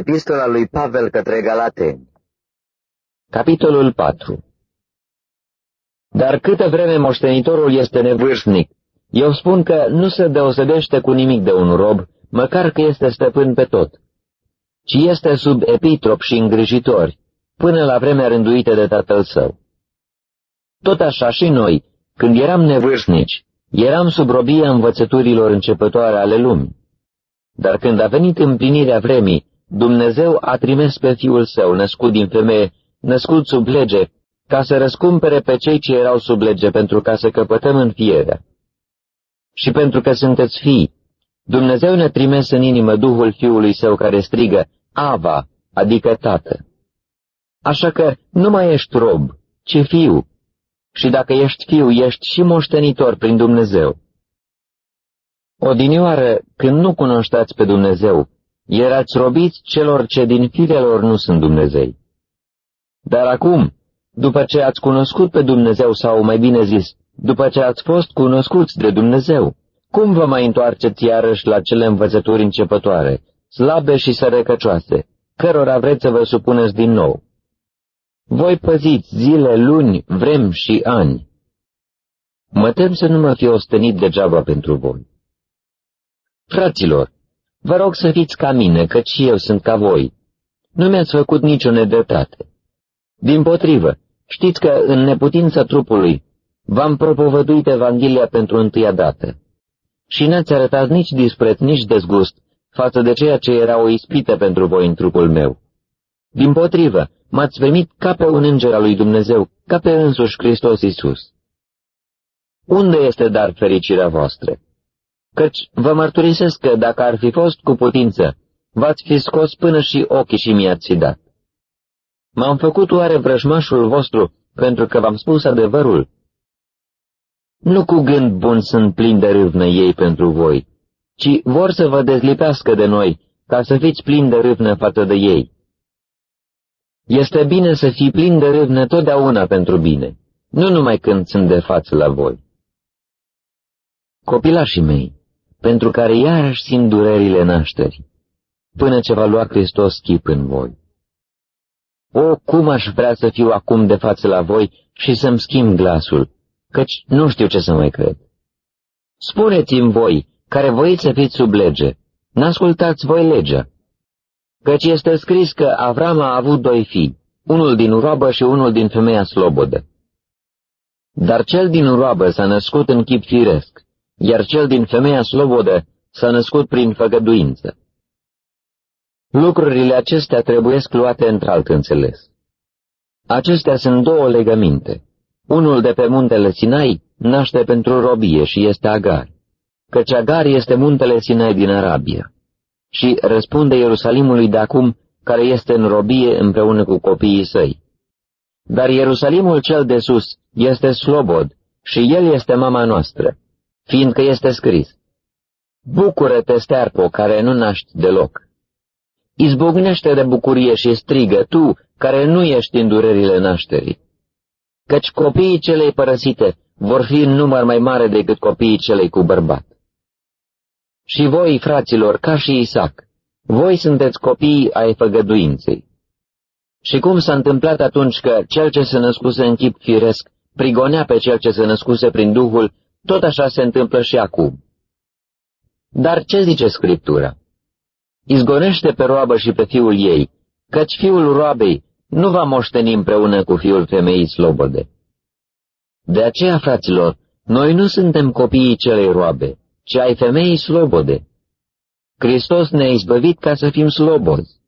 Epistola lui Pavel către Galateni Capitolul 4 Dar câtă vreme moștenitorul este nevârstnic, eu spun că nu se deosebește cu nimic de un rob, măcar că este stăpân pe tot, ci este sub epitrop și îngrijitori, până la vremea rânduită de tatăl său. Tot așa și noi, când eram nevârstnici, eram sub robia învățăturilor începătoare ale lumii. Dar când a venit împlinirea vremii, Dumnezeu a trimis pe Fiul Său, născut din femeie, născut sub lege, ca să răscumpere pe cei ce erau sub lege, pentru ca să căpătăm în fierea. Și pentru că sunteți fii, Dumnezeu ne trimis în inimă Duhul Fiului Său care strigă, Ava, adică Tată. Așa că nu mai ești rob, ci fiu, și dacă ești fiu, ești și moștenitor prin Dumnezeu. Odinioară, când nu cunoșteați pe Dumnezeu, erați robiți celor ce din firelor nu sunt Dumnezei. Dar acum, după ce ați cunoscut pe Dumnezeu, sau mai bine zis, după ce ați fost cunoscuți de Dumnezeu, cum vă mai întoarceți iarăși la cele învățături începătoare, slabe și sărăcăcioase, cărora vreți să vă supuneți din nou? Voi păziți zile, luni, vrem și ani. Mă tem să nu mă fi ostenit degeaba pentru voi. Fraților, vă rog să fiți ca mine, căci eu sunt ca voi. Nu mi-ați făcut nicio nedreptate. Din potrivă, știți că în neputința trupului v-am propovăduit Evanghelia pentru întâia dată. Și n-ați arătat nici dispreț, nici dezgust față de ceea ce era o ispită pentru voi în trupul meu. Din potrivă, m-ați primit ca pe un înger al lui Dumnezeu, ca pe însuși Hristos Iisus. Unde este dar fericirea voastră? Căci vă mărturisesc că dacă ar fi fost cu putință, v-ați fi scos până și ochii și mi-ați fi dat. M-am făcut oare vrăjmașul vostru pentru că v-am spus adevărul? Nu cu gând bun sunt plin de râvnă ei pentru voi, ci vor să vă dezlipească de noi, ca să fiți plin de râvnă față de ei. Este bine să fii plin de râvnă totdeauna pentru bine, nu numai când sunt de față la voi. Copilașii mei, pentru care iarăși simt durerile nașterii, până ce va lua Hristos chip în voi. O, cum aș vrea să fiu acum de față la voi și să-mi schimb glasul, căci nu știu ce să mai cred. Spuneți-mi voi, care voiți să fiți sub lege, n-ascultați voi legea. Căci este scris că Avram a avut doi fii, unul din roabă și unul din femeia slobodă. Dar cel din roabă s-a născut în chip firesc, iar cel din femeia slobodă s-a născut prin făgăduință. Lucrurile acestea trebuie luate într-alt înțeles. Acestea sunt două legăminte. Unul de pe muntele Sinai naște pentru robie și este Agar, căci Agar este muntele Sinai din Arabia. Și răspunde Ierusalimului de acum, care este în robie împreună cu copiii săi. Dar Ierusalimul cel de sus este slobod și el este mama noastră, fiindcă este scris, Bucură-te, stearpo, care nu naști deloc. Izbucnește de bucurie și strigă, tu, care nu ești în durerile nașterii. Căci copiii celei părăsite vor fi în număr mai mare decât copiii celei cu bărbat. Și voi, fraților, ca și Isaac, voi sunteți copiii ai făgăduinței. Și cum s-a întâmplat atunci că cel ce se născuse în chip firesc prigonea pe cel ce se născuse prin Duhul, tot așa se întâmplă și acum. Dar ce zice Scriptura? Izgonește pe roabă și pe fiul ei, căci fiul roabei nu va moșteni împreună cu fiul femeii slobode. De aceea, fraților, noi nu suntem copiii celei roabe, ci ai femeii slobode. Hristos ne-a izbăvit ca să fim slobozi.